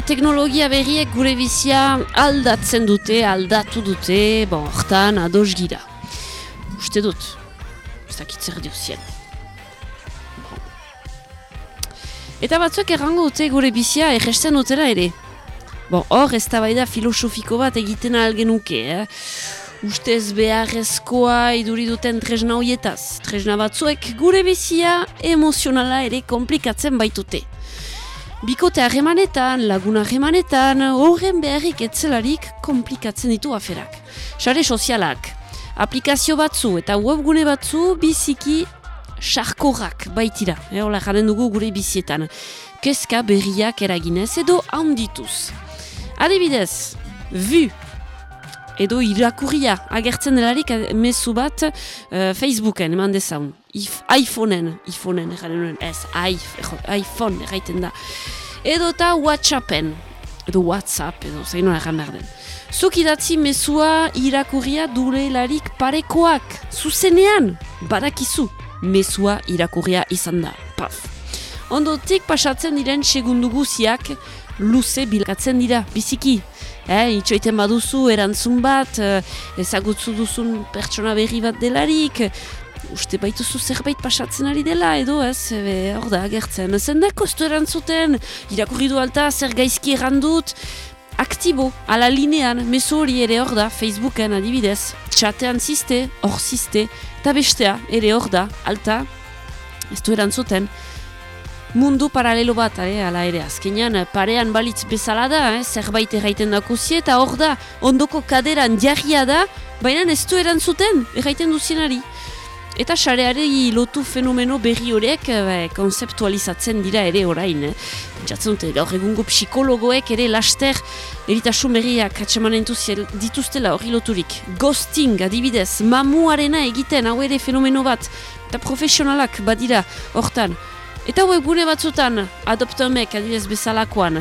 Eta teknologia berriek gure bizia aldatzen dute, aldatu dute, bon, hortan ados gira. Uste dut, ez dakit zer diuzien. Eta batzuek errango dute gure bizia erresten dutela ere. Bon, hor ez da filosofiko bat egiten algenuke, eh? Ustez beharrezkoa iduri duten tresna hoietaz. Tresna batzuek gure bizia emozionala ere komplikatzen baitute. Bikote harremanetan, laguna harremanetan, horren beharrik etzelarik komplikatzen ditu aferak. Sare sozialak, aplikazio batzu eta webgune batzu biziki sarkorrak baitira. E, Hola jaren dugu gure bizietan. Kezka berriak eraginez edo handituz. Adibidez, vu edo irakurria agertzen delarik mezu bat uh, Facebooken eman dezaun. If, iPhoneen, iPhoneen erraren ez, iPhone erraiten da. Edo eta Whatsappen, edo Whatsapp, edo zain hori erran behar den. Zuk idatzi mezua irakurria larik parekoak, zuzenean, badakizu, mezua irakurria izan da. Paf. Ondotik pasatzen diren segundu guziak luze bilkatzen dira, biziki, eh, itxoiten baduzu erantzun bat, eh, ezagutzu duzun pertsona berri bat delarik, uste baituzu zerbait pasatzen ari dela, edo ez, hor da, gertzen. Zen da, kostu erantzuten, irakurri du alta, zer gaizki errandut, aktibo, ala linean, mesu hori ere hor da, Facebooken adibidez, txatean ziste, hor ziste, eta bestea, ere hor da, alta, ez du erantzuten, mundu paralelo bat, eh, ala ere, azkenean parean balitz bezala da, eh, zerbait erraiten dako eta hor da, ondoko kaderan jarria da, baina ez du erantzuten, erraiten duzienari. Eta sareari lotu fenomeno berri horiek eh, konzeptualizatzen dira ere orain. Eh. Jatzen dute, gaur egungo psikologoek ere laster eritasun berriak atxemanen dituztela hori loturik. Ghosting, adibidez, mamuarena egiten hau ere fenomeno bat, eta profesionalak badira hortan. Eta webgune batzutan, adoptomek adibidez bezalakoan,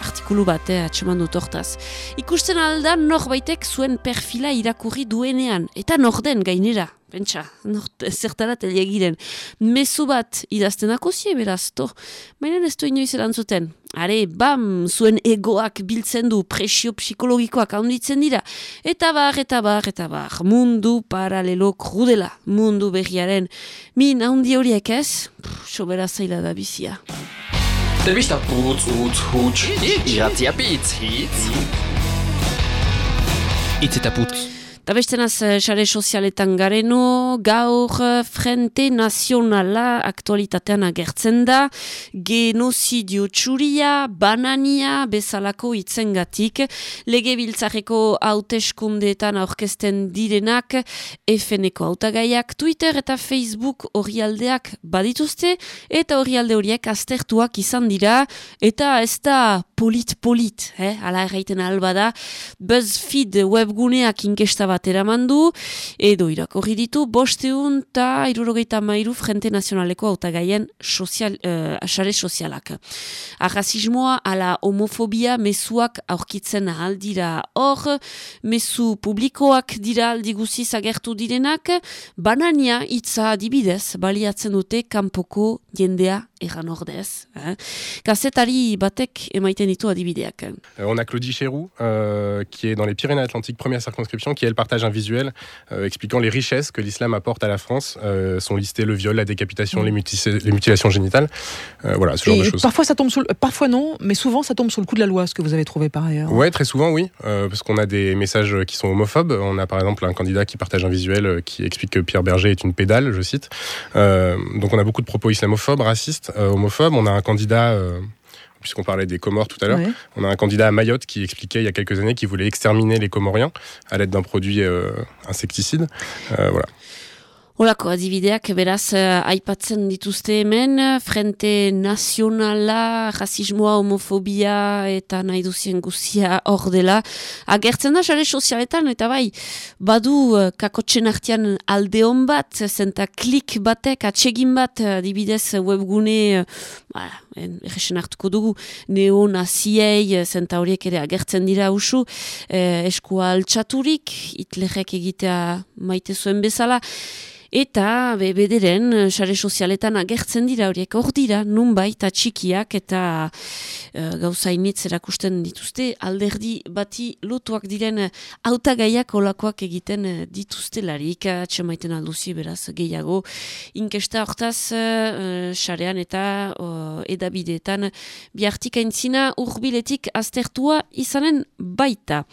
artikulu bat, eh, atseman dut hortaz. Ikusten aldan norbaitek zuen perfila irakurri duenean, eta norden gainera, pentsa, zertara giren. Mezu bat idazten akosie beraz, to, baina ez du inoiz erantzuten. Are, bam, zuen egoak biltzen du, presio psikologikoak handitzen dira. Eta bar, eta bar, eta bar, mundu paralelo krudela, mundu berriaren. Min, handi horiek ez, sobera zaila da bizia. Telebista putz, utz, huts, iratzia pitz, hitz. Itz eta putz. Eta beste naz, xare eh, sozialetan gareno, gaur eh, Frente Nazionala aktualitatean agertzen da, genozidio txuria, banania, bezalako itzengatik, lege biltzareko hauteskundeetan aurkezten direnak, FNeko hautagaiak, Twitter eta Facebook horialdeak badituzte, eta horialde horiek aztertuak izan dira, eta ez da polit-polit, eh? ala erraiten alba da, BuzzFeed webguneak inkesta bat eramandu, edo irakorri ditu, bosteun eta irurogeita mairu Frente Nazionaleko autagaien sozial, uh, asare sozialak. Arrasismoa ala homofobia mesuak aurkitzen aldira hor, mesu publikoak dira aldiguziz agertu direnak, banania hitza adibidez baliatzen dute kanpoko jendea eran ordez. Eh? Gazetari batek emaiten ditu adibideak. Euh, on a Claudie Chéroux, euh, qui est dans les Pyrénées-Atlantiques, première circonscription, qui elle partage un visuel euh, expliquant les richesses que l'islam apporte à la France. Euh, sont listés le viol, la décapitation, les, les, mutilations génitales. Euh, voilà, ce genre de choses. Parfois, ça tombe sous le... parfois non, mais souvent ça tombe sous le coup de la loi, ce que vous avez trouvé par ailleurs. Ouais, très souvent, oui, euh, parce qu'on a des messages qui sont homophobes. On a par exemple un candidat qui partage un visuel qui explique que Pierre Berger est une pédale, je cite. donc on a beaucoup de propos islamophobes, racistes euh, homophobe. On a un candidat euh, puisqu'on parlait des Comores tout à l'heure, on a un candidat à Mayotte qui expliquait il y a quelques années qu'il voulait exterminer les Comoriens à l'aide d'un produit euh, insecticide. voilà. Olako adibideak beraz uh, aipatzen dituzte hemen, Frente Nazionala, rasismoa, homofobia eta nahi duzien guzia hor dela. Agertzen da, jare sozialetan, eta bai, badu uh, kakotxen artian alde hon bat, zenta klik batek, atsegin bat, adibidez webgune, uh, erresen hartuko dugu, neonaziei, zenta horiek ere agertzen dira usu, eh, eskua altxaturik, itlerrek egitea maite zuen bezala, Eta be, bederen, eh, sare sozialetan agertzen dira horiek hor dira, nun baita txikiak eta uh, gauza initz erakusten dituzte, alderdi bati lotuak diren hautagaiak olakoak egiten uh, dituzte larik, atxemaiten alduzi beraz gehiago. Inkesta hortaz, sarean eta uh, edabideetan biartika intzina urbiletik aztertua izanen baita.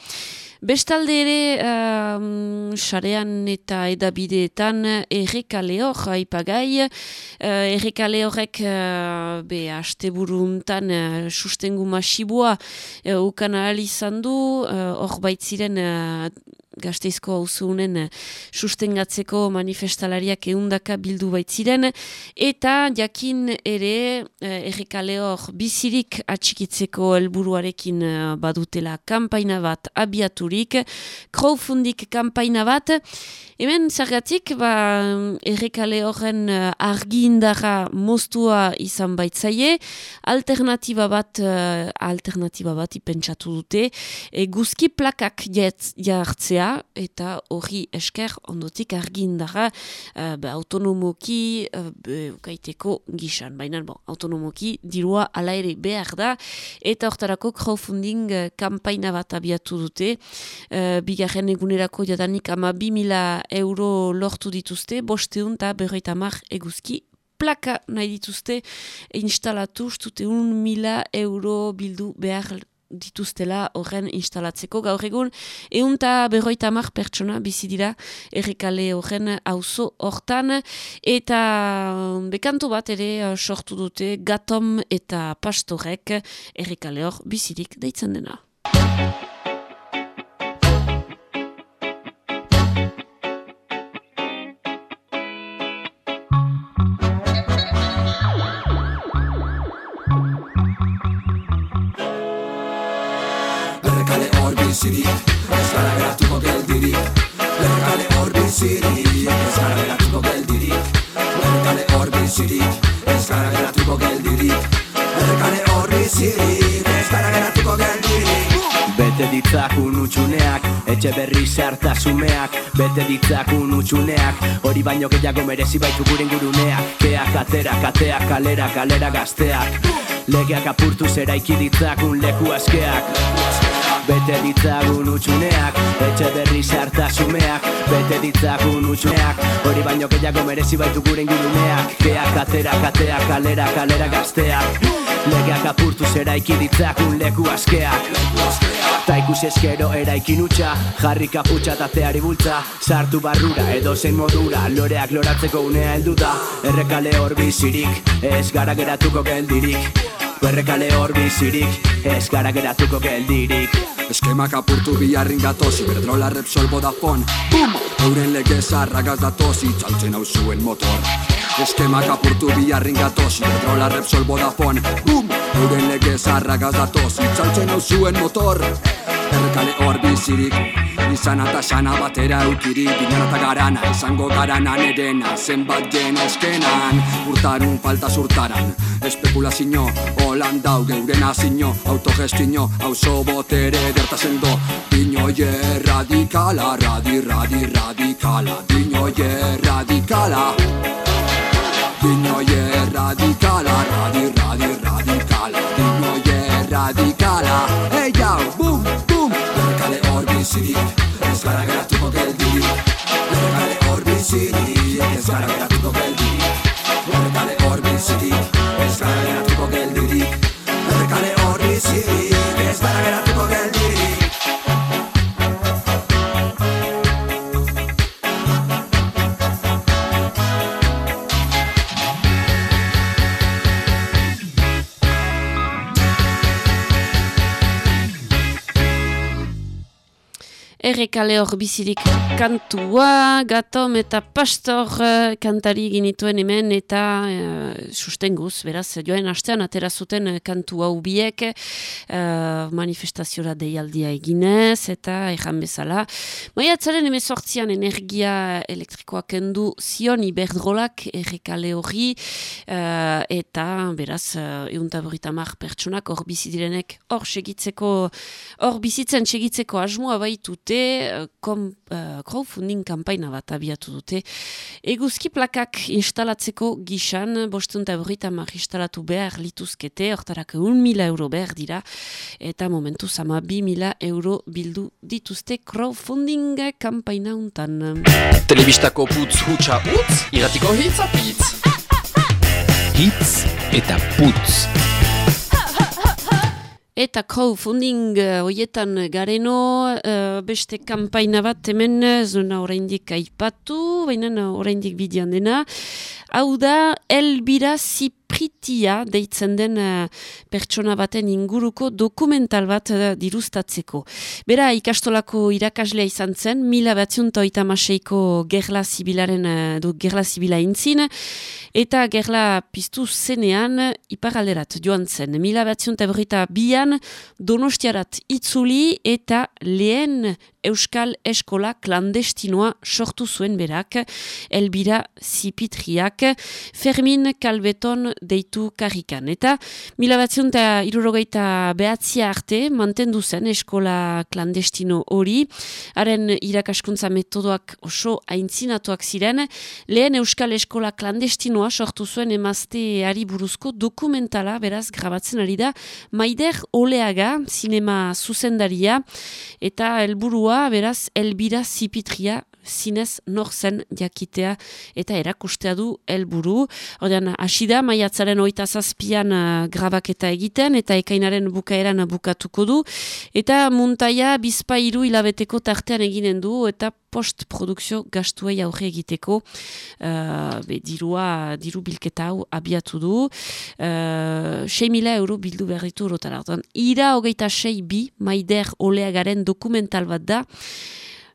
Bestalde ere, um, sarean eta edabideetan errekale hor haipagai, uh, errekale horrek uh, be haste buruntan uh, sustengu masibua uh, ukan ahal izan du, hor uh, baitziren uh, gazteizko hauzunen eh, sustengatzeko manifestalariak eundaka bildu baitziren, eta jakin ere eh, errekale bizirik atxikitzeko helburuarekin eh, badutela kampaina bat abiaturik, crowdfundik kampaina bat, hemen zergatik ba, errekale horren argi moztua izan baitzaie, alternatiba bat, alternatiba bat ipentsatu dute, e, guzki plakak jartzea, eta hori esker ondotik argindara uh, autonomoki uh, ukaiteko gisan. Baina bon, autonomoki dirua ala ere behar da eta hortarako crowdfunding uh, kampaina bat abiatu dute. Uh, bigarren egunerako jadanik ama bi mila euro lortu dituzte, bosteun eta berroita mar eguzki plaka nahi dituzte instalatu, un mila euro bildu behar dituztela horren instalatzeko gaur egun eunta berroita mar pertsona bizi dira errekale horren auzo hortan eta um, bekantu bat ere uh, sortu dute gatom eta pastorek errekale hor bizirik deitzen dena. Bizirik Ez gara geratuko geldirik Lerkale hor bizirik Ez gara geratuko geldirik Lerkale hor bizirik Ez gara geratuko geldirik Lerkale hor bizirik Ez gara geratuko geldirik Bete ditzakun utxuneak, etxe berri sartasumeak Bete ditzakun utxuneak, hori baino gehiago merezi baitu guren guruneak Keak atera, kateak, kalera, kalera gazteak. Legeak apurtu zera ikiditzakun leku askeak Bete ditzagun utxuneak, etxe berri sartasumeak. Bete ditzagun utxuneak, hori baino gehiago merezi baitu gure inguruneak Keak atera, kateak, kalera, kalera gazteak. Legeak apurtu zera ikiditzakun leku askeak. Ta ikusi eskero eraikin utxa Jarri kaputxa tateari bultza. Sartu barrura edo zein modura Loreak loratzeko unea heldu da. Errekale hor bizirik Ez gara geratuko geldirik Errekale hor bizirik Ez gara geratuko geldirik. Eskemak apurtu biharrin gatoz Iberdrola Repsol Vodafone. Bum! Euren lege zarragaz datoz Itzaltzen hau zuen motor. Eskemak apurtu biharrin gatoz Iberdrola Repsol Vodafone. Bum! Euren lege zarragaz datoz Itzaltzen hau zuen motor. Errekale hor bizirik Izan eta sana batera eukiri eta garana izango garana nedena Zenbat gen eskenan. Urtarun falta zurtaran Espekulazio Holan dau geuren azino Autogestino Auzo botere dertazen do Dino ye radikala Radi radi radikala Dino ye radikala. Dino ye radikala Radi radi radikala ye radikala Hey yo, boom, boom. Errekale hor bizirik Ez gara geratuko geldirik Errekale hor bizirik Ez gara geratuko geldirik Errekale hor bizirik Ez gara geratuko geldirik Errekale hor bizirik Ez gara geratuko geldirik Errekale hor bizirik kantua, gatom eta pastor uh, kantari ginituen hemen eta uh, sustenguz, beraz, joen astean atera zuten uh, kantu hau biek uh, manifestaziora deialdia eginez eta ejan bezala. Maiatzaren emezortzian energia elektrikoa kendu zion iberdrolak errekale hori uh, eta beraz, uh, euntaboritamak pertsonak hor bizidirenek hor segitzeko, hor bizitzen segitzeko asmoa baitute eh, kom, eh, crowdfunding kampaina bat abiatu dute. Eguzki plakak instalatzeko gixan, bostun eta berrita instalatu behar lituzkete, hortarak un mila euro behar dira, eta momentu sama bi mila euro bildu dituzte crowdfunding kampaina untan. Telebistako putz hutsa utz, iratiko hitz apitz. Hitz eta putz. Eta crowdfunding uh, hoietan gareno uh, beste kampaina bat hemen zona oraindik aipatu, baina oraindik bidean dena. Hau da, Elbira Zipritia deitzen den uh, pertsona baten inguruko dokumental bat uh, dirustatzeko. Bera, ikastolako irakaslea izan zen, mila batzion toita maseiko gerla zibilaren, uh, du gerla zibila intzin, eta gerla piztu zenean iparalderat joan zen. Mila batzion eta bian donostiarat itzuli eta lehen Euskal Eskola klandestinoa sortu zuen berak, Elbira Zipitriak, Fermin Kalbeton deitu karrikan. Eta mila batzion eta irurogeita behatzia arte mantendu zen eskola klandestino hori, haren irakaskuntza metodoak oso aintzinatuak ziren, lehen Euskal Eskola klandestinoa sortu zuen emazte ari buruzko dokumentala, beraz, grabatzen ari da, Maider Oleaga, sinema zuzendaria, eta helburua beraz, Elbira Zipitria zinez nor zen jakitea eta erakustea du helburu. Ordean, hasi da, maiatzaren oita zazpian uh, grabaketa egiten eta ekainaren bukaeran bukatuko du. Eta muntaia bizpa hiru hilabeteko tartean eginen du eta postprodukzio gastuei aurre egiteko uh, be, dirua, diru bilketa hau abiatu du. Uh, 6 mila euro bildu berritu urotara. Ira hogeita sei bi, maider oleagaren dokumental bat da.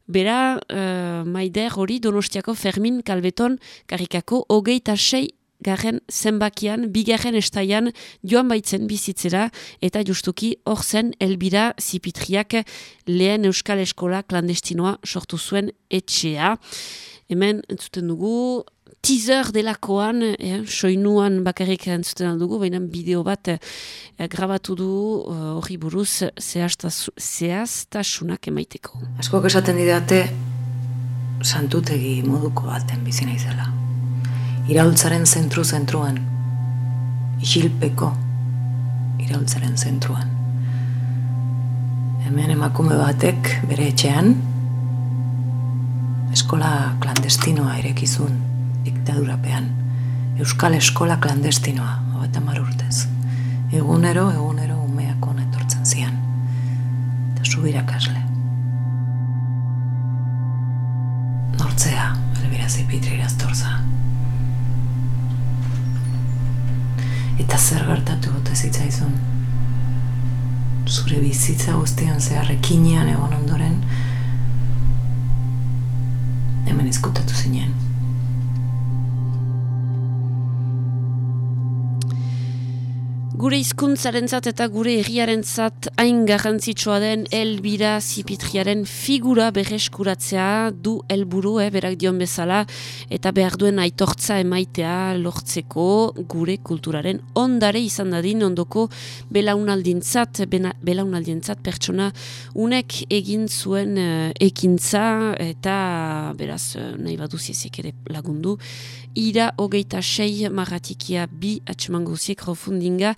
Bera, uh, maider hori donostiako Fermin Kalbeton karikako hogeita sei garren zenbakian, bigarren estaian joan baitzen bizitzera eta justuki hor zen Elbira Zipitriak lehen Euskal Eskola klandestinoa sortu zuen etxea. Hemen, entzuten dugu, teaser delakoan, eh, soinuan bakarrik entzuten aldugu, baina bideo bat eh, grabatu du hori uh, buruz zehaztasunak emaiteko. Askok esaten didate santutegi moduko baten bizi naizela. Iraultzaren zentru zentruan, isilpeko iraultzaren zentruan. Hemen emakume batek bere etxean eskola klandestinoa irekizun diktadurapean. Euskal eskola klandestinoa, hobeta urtez. Egunero, egunero umeak hona etortzen zian. Eta subirakasle. Nortzea, elbira zipitri iraztorza. Eta zer gertatu gote zitzaizun. Zure bizitza guztian zeharrekinean egon ondoren, hemen izkutatu zinen. Gure hizkuntzarentzat eta gure herriarentzat hain garrantzitsua den Elbira Zipitriaren figura berreskuratzea du helburu eh, berak dion bezala eta behar duen aitortza emaitea lortzeko gure kulturaren ondare izan dadin ondoko belaunaldintzat belaunaldintzat pertsona unek egin zuen uh, ekintza eta beraz uh, nahi baduzizek ere lagundu. Ira hogeita sei marratikia bi atxemango ziek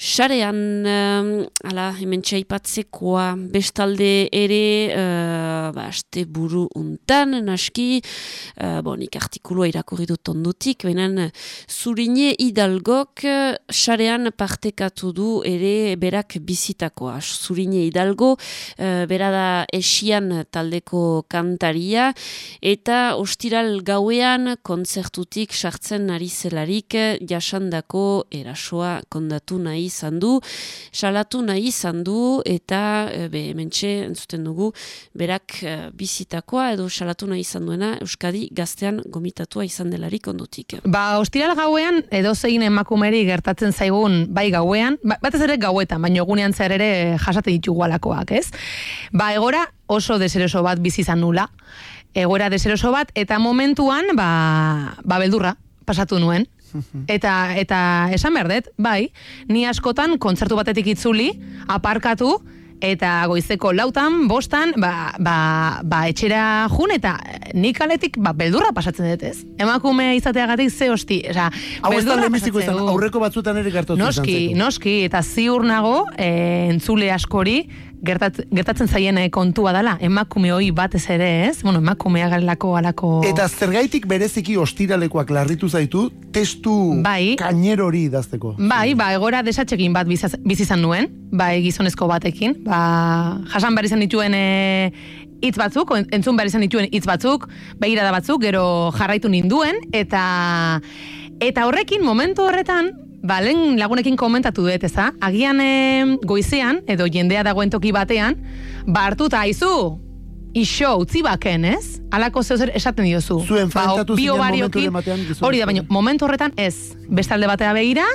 Sarean, uh, ala, hemen txaipatzekoa, bestalde ere, uh, ba, este buru untan, naski, uh, bon, ik artikuloa irakurri dut ondutik, baina zurine hidalgok, sarean partekatu du ere berak bizitakoa. Zurine hidalgo, uh, bera da esian taldeko kantaria, eta ostiral gauean kontzertutik sartzen ari zelarik jasandako erasoa kondatu nahi izan du, salatu nahi izan du, eta e, be, mentxe, entzuten dugu, berak e, bizitakoa edo salatu nahi izan duena Euskadi gaztean gomitatua izan delarik ondutik. Ba, ostiral gauean, edo zein emakumeri gertatzen zaigun bai gauean, ba, batez ere gauetan, baina egunean zer ere jasaten ditugu alakoak, ez? Ba, egora oso deseroso bat bizi izan nula, egora deseroso bat, eta momentuan, ba, ba beldurra, pasatu nuen, Eta eta esan berdet, bai, ni askotan kontzertu batetik itzuli, aparkatu eta goizeko lautan, bostan, ba, ba, ba etxera jun, eta nik aletik, ba, beldurra pasatzen dut, ez? Emakume izateagatik ze hosti, oza, Hau ez da lehenbiziko aurreko batzuetan ere gertatu izan Noski, noski, eta ziur nago, e, entzule askori, gertat, gertatzen zaien eh, kontua dela, emakume hoi batez ere, ez? Bueno, emakumea galako alako... Eta zergaitik bereziki ostiralekoak larritu zaitu, testu Bai. kainero hori idazteko. Bai, ba, egora desatxekin bat bizaz- bizi izan nuen, bai, gizonezko batekin, ba, jasan behar izan dituen e, hitz batzuk, entzun behar izan dituen hitz batzuk, begirada batzuk, gero jarraitu ninduen, eta eta horrekin, momentu horretan, ba, lehen lagunekin komentatu dut, eza? Agian e, goizean, edo jendea dagoen toki batean, ba, hartuta, aizu, iso, utzi baken, ez? Alako zeu zer esaten diozu. Zuen Ba, enfrentatu bi zinen batean gizonezko. Hori da, baina momentu horretan ez. Bestalde batera begira,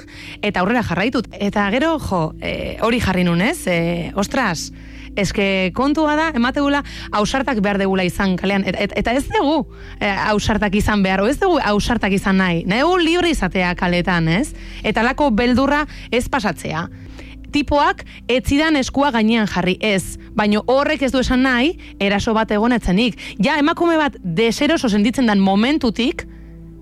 eta aurrera jarraitut. Eta gero, jo, e, hori jarri nun, ez? E, ostras, eske kontua da, emategula ausartak behar degula izan kalean. Eta, eta, eta ez dugu e, ausartak izan behar, ez dugu ausartak izan nahi. Nahi dugu libre izatea kaletan, ez? Eta lako beldurra ez pasatzea tipoak etzidan eskua gainean jarri ez, baino horrek ez du esan nahi eraso bat egonetzenik. Ja, emakume bat deseroso sentitzen den momentutik,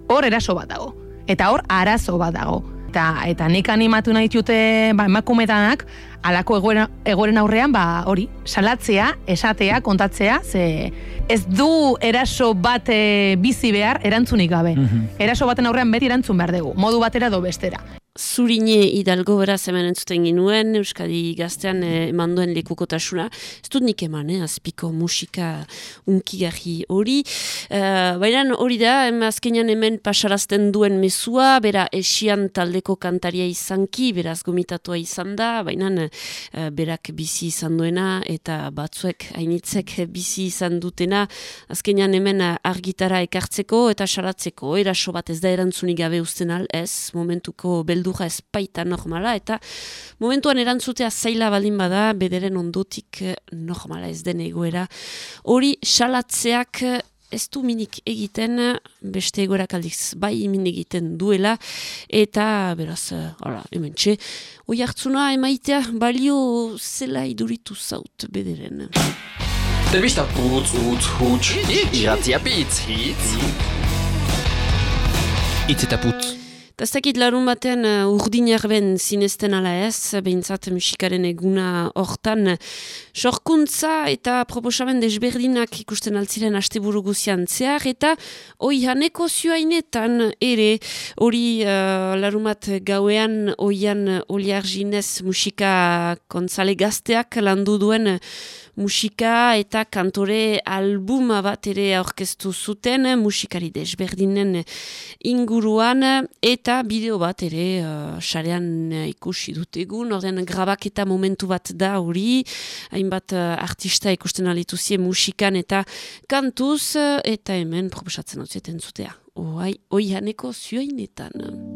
hor eraso bat dago. Eta hor arazo bat dago. Eta, eta nik animatu nahi dute ba, emakumetanak alako egoera, egoeren aurrean ba hori, salatzea, esatea, kontatzea, ze ez du eraso bat e, bizi behar erantzunik gabe. Eraso baten aurrean beti erantzun behar dugu, modu batera edo bestera. Zurine Hidalgo beraz hemen entzuten ginuen, Euskadi gaztean eh, eman duen lekukotasuna. Ez dut nik eman, eh, azpiko musika unkigarri hori. Uh, Baina hori da, azkenean hemen pasarazten duen mezua, bera esian taldeko kantaria izanki, beraz gomitatua izan da, baina eh, berak bizi izan duena, eta batzuek hainitzek bizi izan dutena, azkenean hemen argitara ekartzeko eta salatzeko, eraso bat ez da erantzunik gabe uzten al, ez, momentuko beldurra ez baita normala, eta momentuan erantzutea zaila baldin bada, bederen ondotik eh, normala ez den egoera. Hori salatzeak eh, ez du minik egiten, beste egoerak aldiz bai min egiten duela, eta beraz, eh, hala, hemen txe, oi hartzuna emaitea balio zela iduritu zaut bederen. Telebista putz, utz, huts, iratzia pitz, hitz. Hitz eta putz. Dakit larun batean uh, urdin erben zinezten ala ez, behintzat musikaren eguna hortan, sorkuntza eta proposamen desberdinak ikusten altziren asteburu guzian zehar, eta oihaneko zioainetan ere, hori uh, larun gauean oian oliarginez musika kontzale gazteak landu duen musika eta kantore albuma bat ere aurkeztu zuten musikari desberdinen inguruan eta bideo bat ere uh, sarean uh, ikusi dut egun, orden grabaketa momentu bat da hori, hainbat uh, artista ikusten alituzie musikan eta kantuz eta hemen proposatzen hau zutea. Oai, oianeko zioinetan.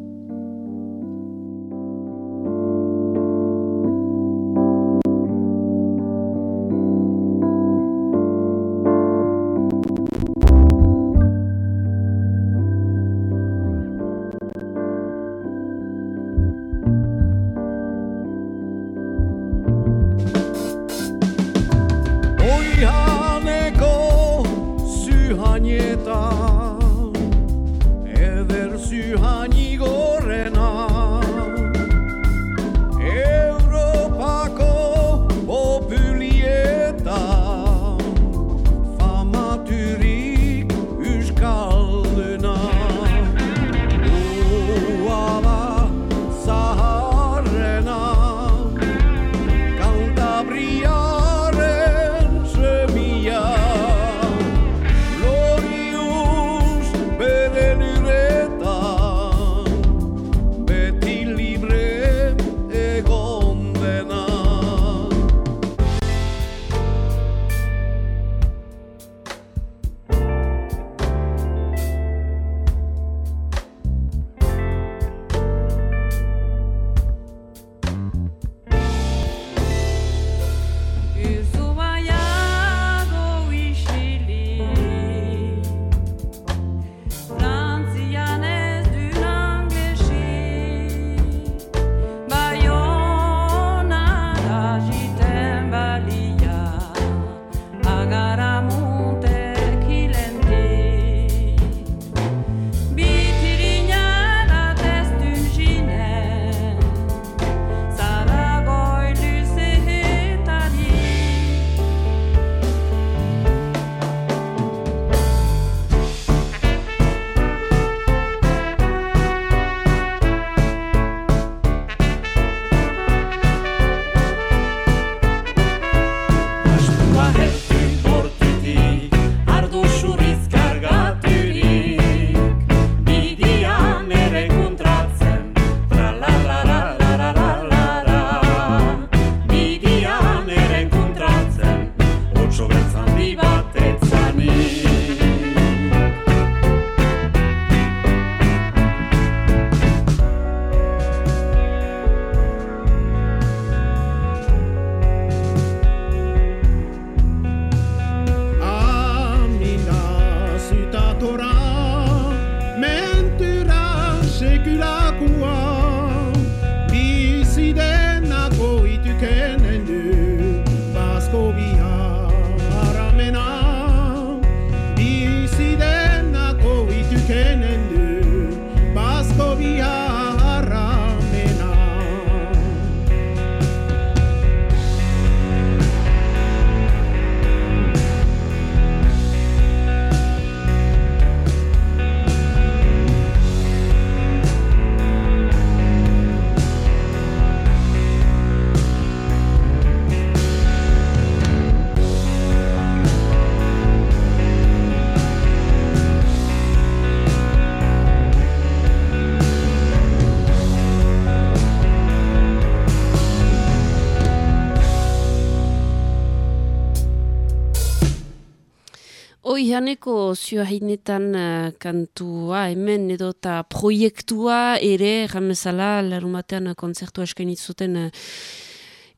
Oihaneko ziohainetan uh, kantua hemen edo eta proiektua ere jamezala larumatean konzertua eskainit zuten uh,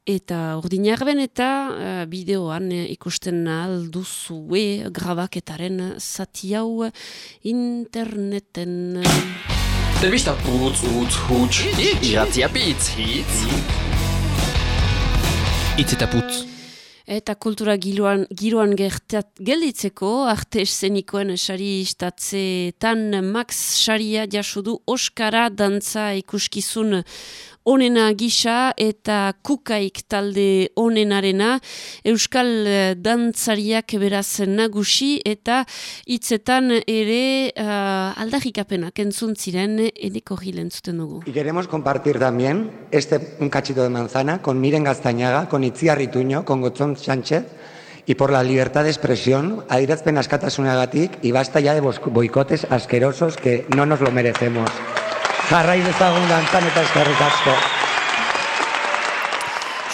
eta ordinarben eta uh, bideoan uh, ikusten alduzue grabaketaren zati hau interneten. Telebista putz, utz, huts, iratzia pitz, hitz. Itz eta putz. Eta kultura giroan, giroan gertat, gelditzeko, arte eszenikoen sari istatzeetan Max Saria jasodu Oskara dantza ikuskizun onena gisa eta kukaik eh, dugu. Y queremos compartir también este un cachito de manzana con Miren Gaztañaga, con Itziar Ituño, con Gotzón Sánchez y por la libertad de expresión, adierazpen askatasunagatik y basta ya de boicotes asquerosos que no nos lo merecemos. Jarrai dezagun dantzan eta eskerrik asko.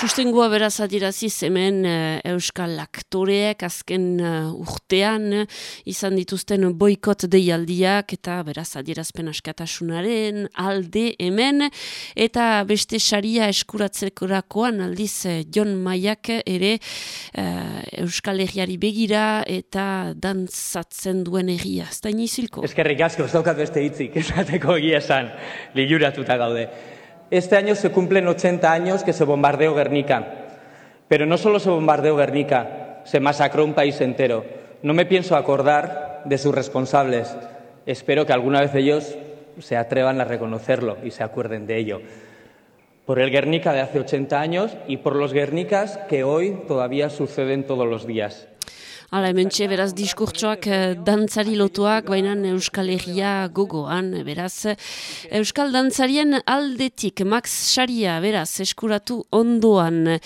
Sustengua beraz adiraziz hemen eh, Euskal aktoreek azken eh, urtean eh, izan dituzten boikot deialdiak eta beraz adierazpen askatasunaren alde hemen eta beste saria eskuratzekorakoan aldiz Jon Maiak ere eh, Euskal Herriari begira eta dantzatzen duen herria. Ez da inizilko? Eskerrik asko, ez daukat beste hitzik, esateko egia esan, liguratuta gaude. Este año se cumplen 80 años que se bombardeó Guernica. Pero no solo se bombardeó Guernica, se masacró un país entero. No me pienso acordar de sus responsables. Espero que alguna vez ellos se atrevan a reconocerlo y se acuerden de ello. Por el Guernica de hace 80 años y por los Guernicas que hoy todavía suceden todos los días. Hala, hemen txe, beraz, diskurtsoak eh, dantzari lotuak, baina Euskal Herria gogoan, eh, beraz. Euskal dantzarien aldetik, Max Saria, beraz, eskuratu ondoan.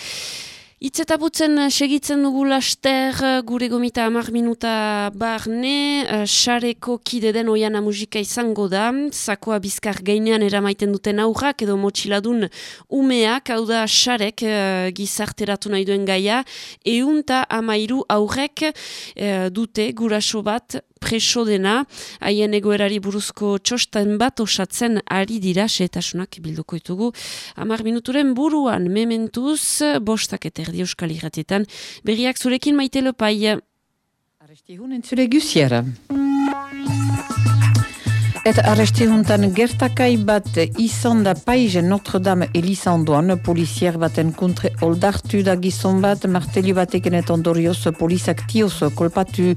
Itzetaputzen eh, segitzen dugu laster eh, gure gomita amar minuta barne, eh, sareko kide den oiana musika izango da, zakoa bizkar gainean eramaiten duten aurrak edo motxiladun umeak, hau da sarek gizarteratu nahi duen gaia, eunta amairu aurrek dute guraso bat preso dena, haien egoerari buruzko txostan bat osatzen ari dira, setasunak bilduko ditugu. Amar minuturen buruan, mementuz, bostak eta erdi euskal irratietan, berriak zurekin maite lopai. Arrestihun entzure gusiera. Eta arrestihuntan gertakai bat izan da paize Notre-Dame Elisandoan, polizier baten kontre oldartu da gizon bat, marteli bateken eta ondorioz polizak tioz kolpatu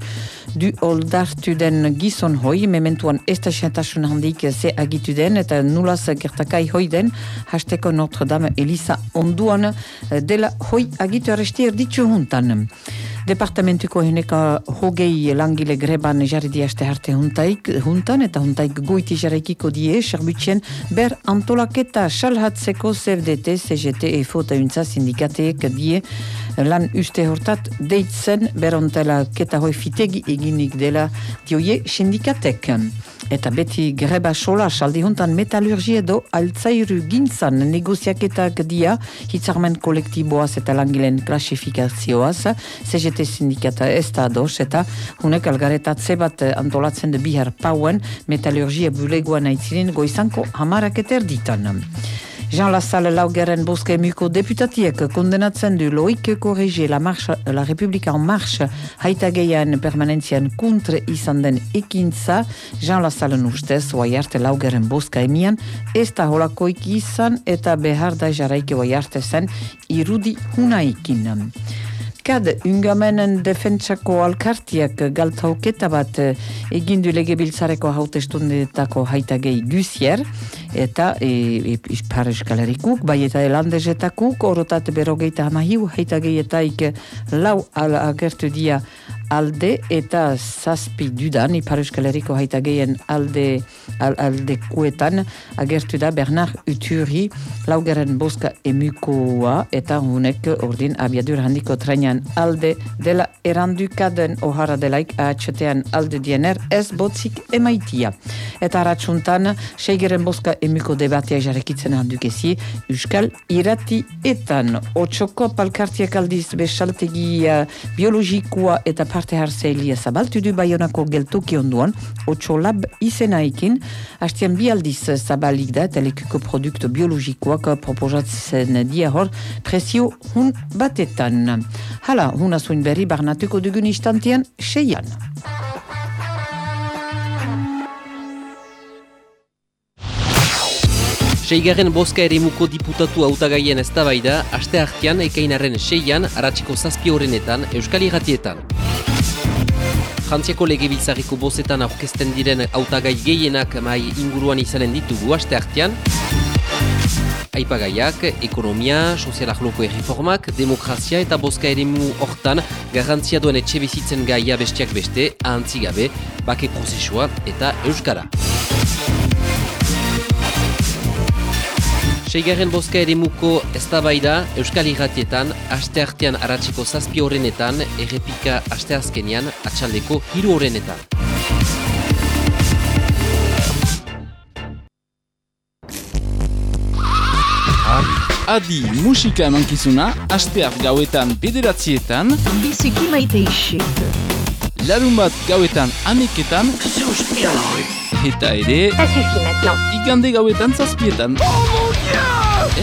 du oldartu den gizon hoi, mementuan ez da xentasun handik ze agitu den, eta nulaz gertakai hoi den, hasteko Notre-Dame Elisa onduan dela hoi agitu arresti erditzu huntan. Departamentuko heneka hogei langile greban jarri diaste harte huntaik, huntan eta huntaik goiti jarraikiko die, serbutzen ber antolaketa salhatzeko CFDT, CGT, EFO eta untza sindikateek die lan uste hortat deitzen berontela keta hoi fitegi eginik dela dioie sindikatek. Eta beti greba sola saldi hontan metalurgi edo altzairu gintzan negoziaketak dia hitzarmen kolektiboaz eta langileen klasifikazioaz CGT sindikata ez da ados eta hunek algaretatze bat antolatzen de bihar pauen metalurgia bulegoan aitziren goizanko hamarak eterditan. Jean Lassalle laugeren boske emuko deputatiek kondenatzen du Loïc Corrigé la, la Republika en marche haitageian permanentzian kontre izan den ekintza Jean Lassalle ustez oaiarte laugeren boska emian ez da holakoik izan eta behar da jaraike oaiarte zen irudi hunaikin. Kad ungamenen defentsako alkartiak galtauketa bat eh, egin du legebiltzareko hautestundetako haitagei gusier eta e, e, Ipar Eskalerikuk, bai eta elandezetakuk, orotat berogeita hamahiu haitageetaik lau al agertu dia alde eta zazpi dudan Ipar Euskal Herriko haitageien alde al, aldekuetan agertu da Bernard Uturi laugaren boska emukoa eta hunek ordin abiadur handiko trainan alde dela erandukaden ohara delaik ahatxetean alde diener ez botzik emaitia. Eta haratsuntan seigeren boska emuko debatea jarekitzen handukezi Euskal irati etan. Otxoko palkartiak aldiz besaltegi biologikoa eta parte hartzeelia zabaltu du Bayonako geltoki onduan, otxo lab izenaikin, hastian bi aldiz zabalik da telekuko produktu biologikoak proposatzen dia hor presio hun batetan. Hala, hun azuin berri barnatuko dugun istantian, seian. Seigarren boska ere muko diputatu hautagaien eztabaida aste hartian ekainaren seian aratziko zazpi horrenetan Euskal Iratietan. Frantziako legebiltzarriko bozetan aurkezten diren hautagai gehienak mai inguruan izanen ditugu aste hartian. Aipagaiak, ekonomia, sozialak loko erreformak, demokrazia eta boska ere mu hortan garantzia duen etxe bizitzen gaia bestiak beste, ahantzigabe, bake prozesua eta Euskara. Seigarren boska ere muko eztabaida Euskal Irratietan, aste artean aratzeko zazpi horrenetan, errepika aste azkenean, atxaldeko hiru horrenetan. Adi musika emankizuna, asteak gauetan bederatzietan, Biziki maite isek. larun bat gauetan ameketan, eta ere, igande gauetan zazpietan.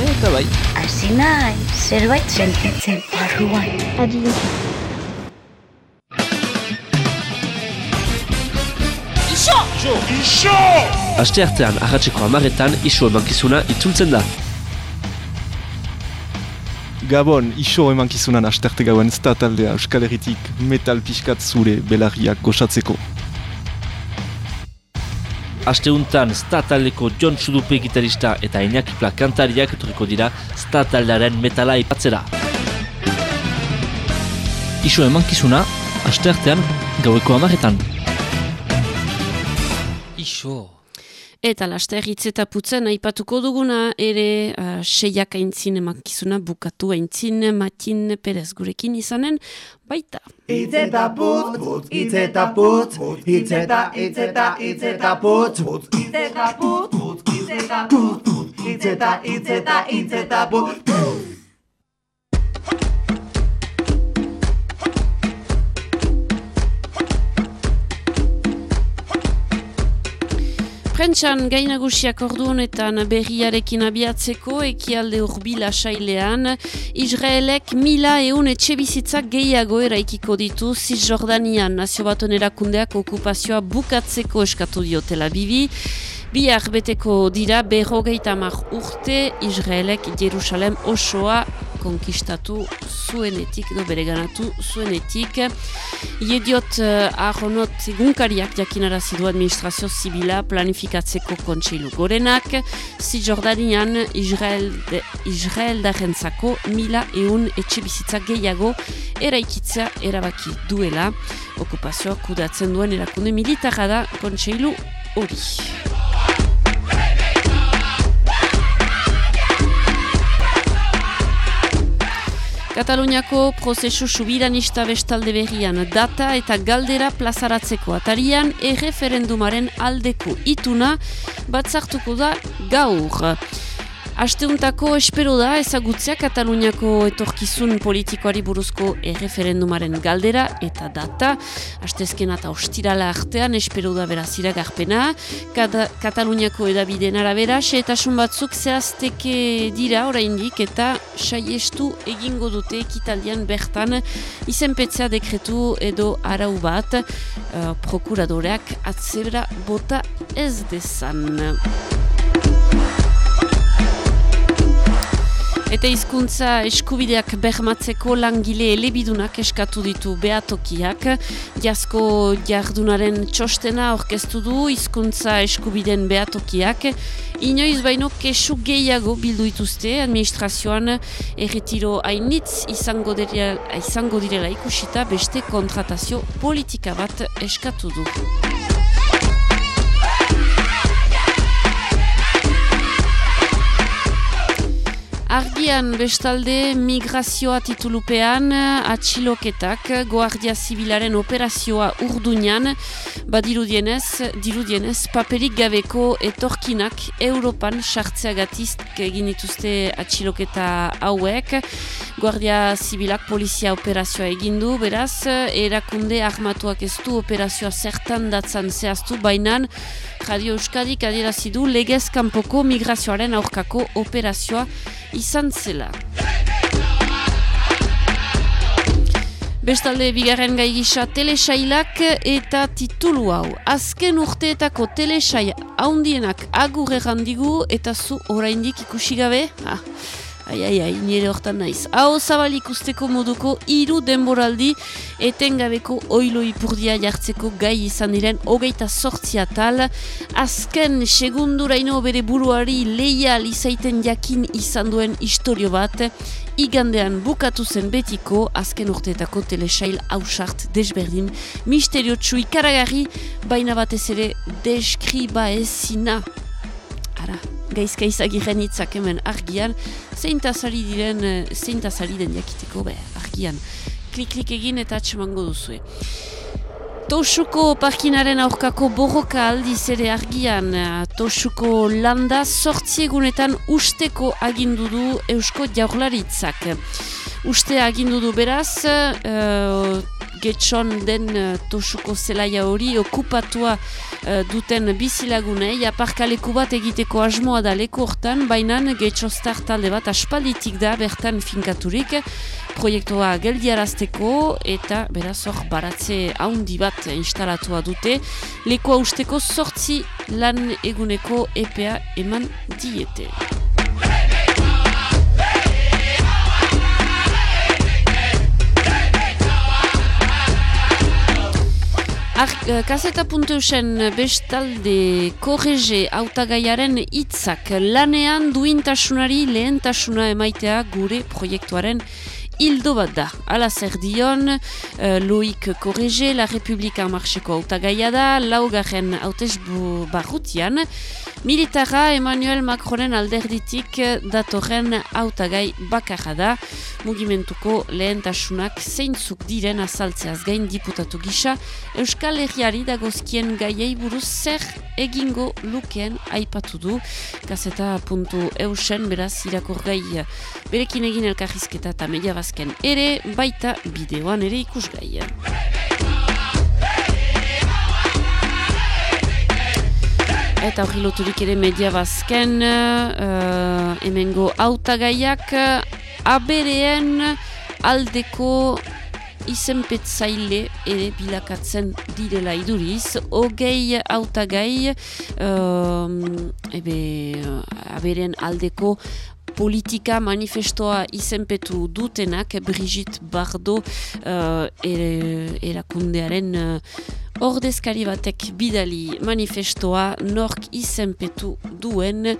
Eta bai, Hasi nahi, zerbait sentitzen barruan. Adio. Aste artean, ahatzeko amaretan, iso emankizuna itzultzen da. Gabon, iso emankizunan asterte gauen zta taldea Euskal Herritik metal pixkat zure belarriak goxatzeko. Asteuntan, Stataldeko John Sudupe gitarista eta Iñaki Pla kantariak etorriko dira Stataldaren metala ipatzera. Iso emankizuna, aste artean, gaueko amaretan. Iso. Eta laster hitz putzen aipatuko duguna ere uh, seiak aintzin emankizuna bukatu aintzin matin perez gurekin izanen baita. Itz putz, putz, itz putz, itz eta, itz putz, putz, itz putz, putz, itz eta putz, putz, putz. Prentxan gainagusiak ordu honetan berriarekin abiatzeko ekialde urbila sailean, Israelek mila eun etxe bizitzak gehiago eraikiko ditu Cisjordanian nazio baton erakundeak okupazioa bukatzeko eskatu diotela bibi. Bihar beteko dira berrogeita mar urte Israelek Jerusalem osoa konkistatu zuenetik, edo bereganatu zuenetik. Iediot uh, ahonot egunkariak jakinarazi du administrazio zibila planifikatzeko kontseilu gorenak, Cisjordanian Israel, de, Israel darentzako mila eun etxe bizitza gehiago eraikitza erabaki duela. Okupazioa kudatzen duen erakunde militarra da kontseilu hori. Kataluniako prozesu subiranista bestalde berrian data eta galdera plazaratzeko atarian erreferendumaren aldeko ituna batzartuko da gaur. Asteuntako espero da ezagutzea Kataluniako etorkizun politikoari buruzko erreferendumaren galdera eta data. Astezken eta ostirala artean espero da beraz iragarpena. Kada, Kataluniako edabideen arabera, seetasun batzuk zehazteke dira oraindik eta saiestu egingo dute ekitaldian bertan izenpetzea dekretu edo arau bat uh, prokuradoreak atzera bota ez dezan. Eta hizkuntza eskubideak bermatzeko langile elebidunak eskatu ditu behatokiak. Jasko jardunaren txostena orkestu du hizkuntza eskubideen behatokiak. Inoiz baino kesu gehiago bildu ituzte administrazioan erretiro hainitz izango, direla, izango direla ikusita beste kontratazio politika bat eskatu du. Argian bestalde migrazioa titulupean atxiloketak Guardia Zibilaren operazioa urduñan. Badirudienez, dirudienez paperik gabeko etorkinak Europan sartzeagatizk egin dituzte atxiloketa hauek. Guardia Zibilak polizia operazioa egindu, beraz erakunde armatuak ez du operazioa zertan datzan zehaztu bainan Radio Euskadik adierazidu legez kanpoko migrazioaren aurkako operazioa izan zela. Bestalde bigarren gai gisa telesailak eta titulu hau. Azken urteetako telesai haundienak agur errandigu eta zu oraindik ikusi gabe? Ah. Ai, ai, ai, nire hortan naiz. Hau zabalik usteko moduko hiru denboraldi etengabeko oilo ipurdia jartzeko gai izan diren hogeita sortzia tal. Azken segunduraino bere buruari leia izaiten jakin izan duen historio bat. Igandean bukatu zen betiko azken urteetako telesail hausart desberdin. Misterio txui karagarri, baina batez ere deskriba ezina. Ara, gaizka izagiren hitzak hemen argian, zeintazari diren, eh, zeintazari den jakiteko, be, argian. Klik-klik egin eta atxemango duzue. Tosuko parkinaren aurkako borroka aldiz ere argian, Tosuko landa sortziegunetan usteko agindu du Eusko Jaurlaritzak. Uste agindu du beraz, uh, getxon den uh, Tosuko zelaia hori okupatua uh, duten bizilagunei, aparkaleku bat egiteko asmoa da leku hortan, baina getxostar talde bat aspalditik da bertan finkaturik, proiektua geldiarazteko eta beraz hor baratze haundi bat instalatua dute, lekoa usteko sortzi lan eguneko EPA eman diete. Ar, kaseta puntu bestalde korrege autagaiaren hitzak lanean duintasunari lehentasuna emaitea gure proiektuaren hildo bat da. Ala zer dion, uh, Loik Korrege, La Republika Marxeko autagaia da, laugarren hautez barrutian, Militara Emmanuel Macronen alderditik datorren autagai bakarra da, mugimentuko lehentasunak zeintzuk diren azaltzeaz gain diputatu gisa, Euskal Herriari dagozkien gaiei buruz zer egingo lukeen aipatu du, kaseta puntu eusen, beraz irakorgai berekin egin elkarrizketa eta media bazken ere, baita bideoan ere ikusgai. Eta hori loturik ere media bazken, uh, hemengo autagaiak abereen aldeko izenpetzaile ere bilakatzen direla iduriz. Ogei autagai, uh, ebe, abereen aldeko politika manifestoa izenpetu dutenak Brigitte Bardot uh, erakundearen uh, ordezkari batek bidali manifestoa nork izenpetu duen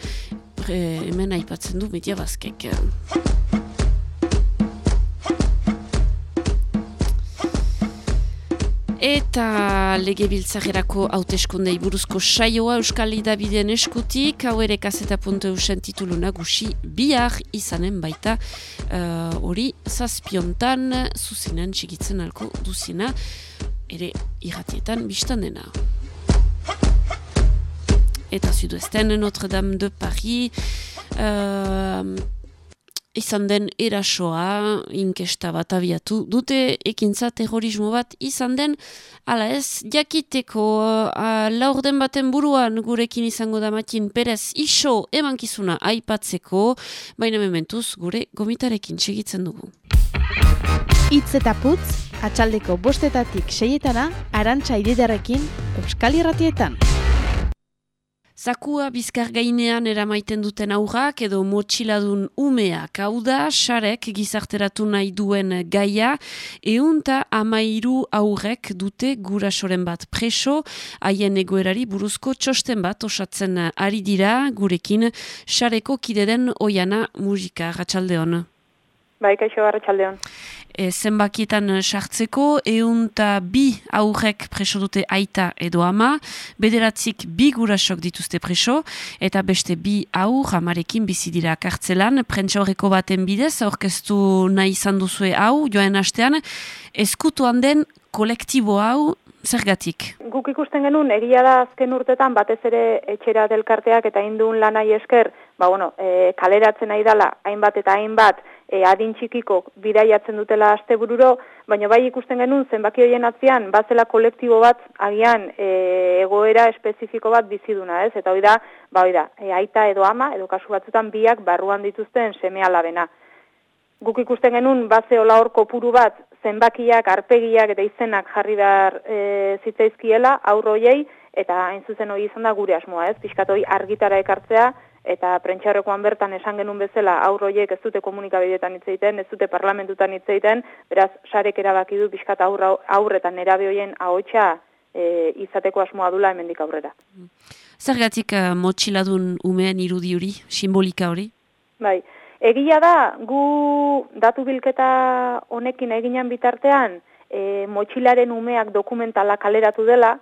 hemen aipatzen du media bazkek. Eta lege biltzarerako hauteskundei buruzko saioa Euskal Idabideen eskutik, hau ere kaseta puntu eusen titulu nagusi bihar izanen baita hori uh, zazpiontan zuzinen txigitzen alko duzina ere irratietan biztan dena. Eta zuduesten Notre Dame de Paris uh, izan den erasoa inkesta bat abiatu dute ekintza terrorismo bat izan den ala ez jakiteko uh, laurden baten buruan gurekin izango da matin perez iso emankizuna aipatzeko baina mementuz gure gomitarekin segitzen dugu. Itz eta putz, atxaldeko bostetatik seietana, arantxa ididarekin, Euskal Irratietan. Zakua bizkar gainean eramaiten duten aurrak edo motxiladun umeak. Hau da, sarek gizarteratu nahi duen gaia, eunta amairu aurrek dute gurasoren bat. Preso, haien egoerari buruzko txosten bat osatzen ari dira, gurekin, sareko kideden oiana musika, ratxalde hona. Bai, kaixo arratsaldeon. E, zenbakietan eh, sartzeko, eun eta bi aurrek preso dute aita edo ama, bederatzik bi gurasok dituzte preso, eta beste bi aur amarekin bizi dira kartzelan, prentsa horreko baten bidez, aurkeztu nahi izan duzue hau, joan hastean, eskutuan den kolektibo hau, zergatik? Guk ikusten genuen, egia da azken urtetan, batez ere etxera delkarteak eta indun lanai esker, ba, bueno, e, kaleratzen nahi dala, hainbat eta hainbat, e, adin txikiko bidaiatzen dutela astebururo, baina bai ikusten genuen zenbaki horien atzian, bazela kolektibo bat agian e, egoera espezifiko bat biziduna, ez? Eta hori da, ba hori da, e, aita edo ama, edo kasu batzutan biak barruan dituzten seme alabena. Guk ikusten genuen, baze hola hor kopuru bat, zenbakiak, arpegiak eta izenak jarri behar e, zitzaizkiela, aurroiei, eta hain zuzen hori izan da gure asmoa, ez? Piskat hori argitara ekartzea, eta prentxarrekoan bertan esan genuen bezala aurroiek ez dute komunikabideetan hitz egiten, ez dute parlamentutan hitz egiten, beraz sarek erabaki du pixkat aurra, aurretan erabe hoien ahotsa e, izateko asmoa dula hemendik aurrera. Zergatik uh, motxiladun umeen irudi hori, simbolika hori? Bai, egia da, gu datu bilketa honekin eginan bitartean, e, motxilaren umeak dokumentala kaleratu dela,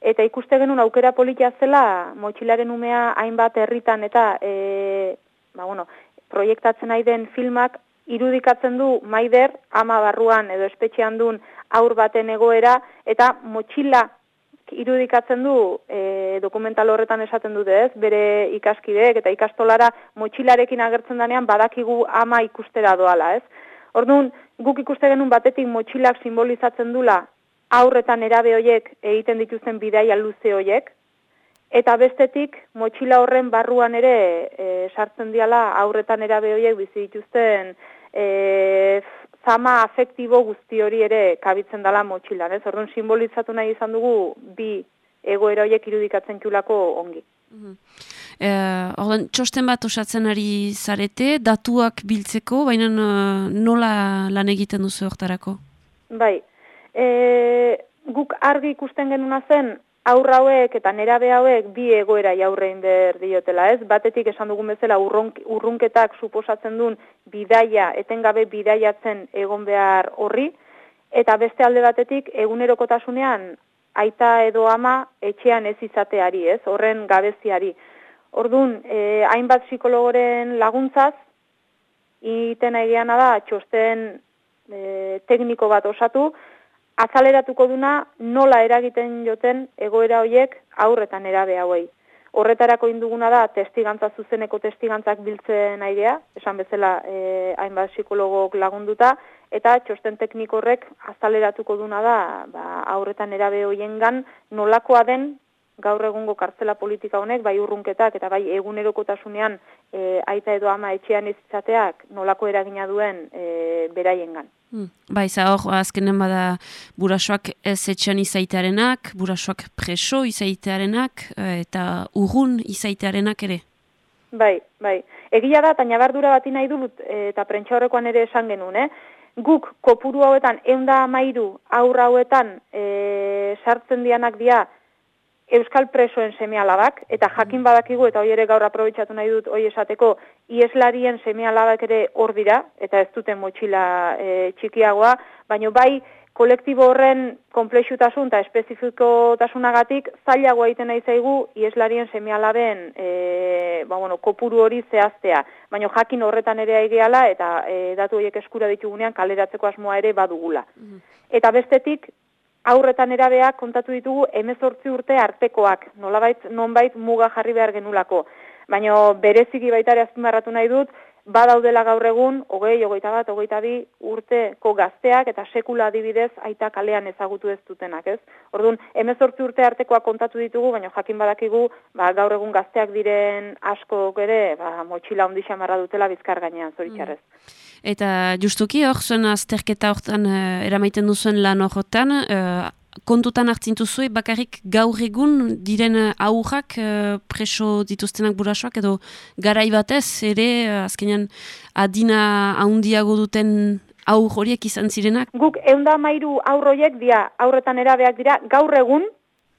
Eta ikuste genuen aukera politia zela, motxilaren umea hainbat herritan eta e, ba, bueno, proiektatzen nahi den filmak irudikatzen du maider ama barruan edo espetxean duen aur baten egoera eta motxila irudikatzen du e, dokumental horretan esaten dute ez, bere ikaskideek eta ikastolara motxilarekin agertzen danean badakigu ama ikustera doala ez. Orduan, guk ikuste genuen batetik motxilak simbolizatzen dula aurretan erabe hoiek egiten dituzten bidaia luze hoiek eta bestetik motxila horren barruan ere e, sartzen diala aurretan erabe hoiek bizi dituzten e, zama afektibo guzti hori ere kabitzen dala motxilan, ez? Orduan simbolizatu nahi izan dugu bi egoera hoiek irudikatzen kiulako ongi. Mm txosten bat osatzen ari zarete, datuak biltzeko, baina nola lan egiten duzu hortarako? Bai, e, guk argi ikusten genuna zen aurra hauek eta nerabe hauek bi egoera jaurrein ber diotela, ez? Batetik esan dugun bezala urrunketak suposatzen duen bidaia, etengabe bidaiatzen egon behar horri, eta beste alde batetik egunerokotasunean aita edo ama etxean ez izateari, ez? Horren gabeziari. Ordun, e, hainbat psikologoren laguntzaz, iten egiana da, txosten e, tekniko bat osatu, azaleratuko duna nola eragiten joten egoera hoiek aurretan erabe hauei. Horretarako induguna da testigantza zuzeneko testigantzak biltzen aidea, esan bezala e, hainbat psikologok lagunduta, eta txosten tekniko horrek azaleratuko duna da ba, aurretan erabe hoiengan nolakoa den gaur egungo kartzela politika honek, bai urrunketak eta bai egunerokotasunean e, aita edo ama etxean izateak nolako eragina duen e, beraiengan. Hmm. Bai, hor, azkenen bada burasoak ez etxean izaitearenak, burasoak preso izaitearenak e, eta urrun izaitearenak ere. Bai, bai. Egia da, taina bardura bat nahi dut, e, eta prentsa horrekoan ere esan genuen, eh? Guk kopuru hauetan, eunda amairu aurra hauetan e, sartzen dianak dia, euskal presoen semealabak, eta jakin badakigu, eta hoi ere gaur aprobetsatu nahi dut hoi esateko, ieslarien semealabak ere hor dira, eta ez duten motxila e, txikiagoa, baina bai kolektibo horren komplexutasun eta espezifikotasunagatik zailago egiten nahi zaigu ieslarien semealaben e, ba, bueno, kopuru hori zehaztea. Baina jakin horretan ere aigeala eta e, datu horiek eskura ditugunean kaleratzeko asmoa ere badugula. Mhm. Eta bestetik, aurretan erabeak kontatu ditugu emezortzi urte artekoak, nolabait, nonbait muga jarri behar genulako. Baina bereziki baitare azpimarratu nahi dut, badaudela gaur egun, hogei, hogeita bat, hogeita bi urteko gazteak eta sekula adibidez aita kalean ezagutu ez dutenak, ez? Orduan, emezortzi urte artekoak kontatu ditugu, baina jakin badakigu, ba, gaur egun gazteak diren asko ere, ba, motxila ondi xamarra dutela bizkar gainean, zoritxarrez. Mm. Eta justuki hor zuen azterketa horretan uh, eramaiten duzuen lan horretan, uh, kontutan hartzen duzue bakarrik gaur egun diren aurrak uh, preso dituztenak burasoak edo garai batez ere uh, azkenean adina handiago duten aur horiek izan zirenak? Guk eunda mairu aurroiek dia aurretan erabeak dira gaur egun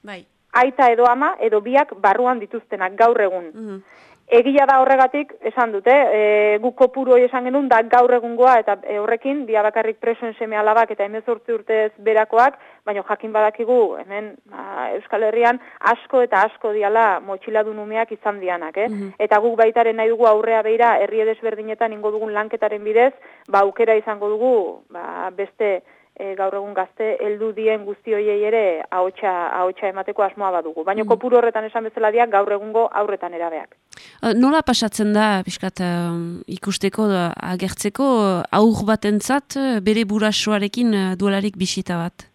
bai. aita edo ama edo biak barruan dituztenak gaur egun. Mhm. Egia da horregatik, esan dute, e, gu kopuru hori esan genuen, da gaur egungoa, eta e, horrekin, dia bakarrik presoen seme alabak eta emezortzi urtez berakoak, baina jakin badakigu, hemen ba, Euskal Herrian, asko eta asko diala motxiladun umeak izan dianak, eh? Mhm. Eta guk baitaren nahi dugu aurrea beira, herri desberdinetan ingo dugun lanketaren bidez, ba, aukera izango dugu, ba, beste e, gaur egun gazte heldu dien guzti hoiei ere ahotsa ahotsa emateko asmoa badugu. Baina Mm. kopuru horretan esan bezala diak gaur egungo aurretan erabeak. Uh, Nola pasatzen da, pixkat, uh, ikusteko, da, agertzeko, uh, aur batentzat bere burasoarekin uh, duelarik bisita bat?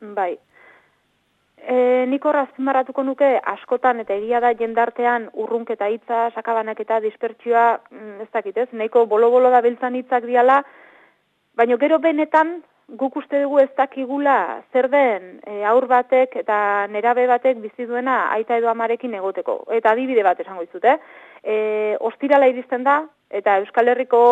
Bai. E, nik horra azpimarratuko nuke askotan eta egia da jendartean urrunketa hitza, sakabanak eta dispertsioa, mm, ez dakit ez, nahiko bolo-bolo da biltzan hitzak diala, baina gero benetan guk uste dugu ez dakigula zer den e, aur batek eta nerabe batek bizi duena aita edo amarekin egoteko. Eta adibide bat esango dizut, eh? E, ostirala iristen da, eta Euskal Herriko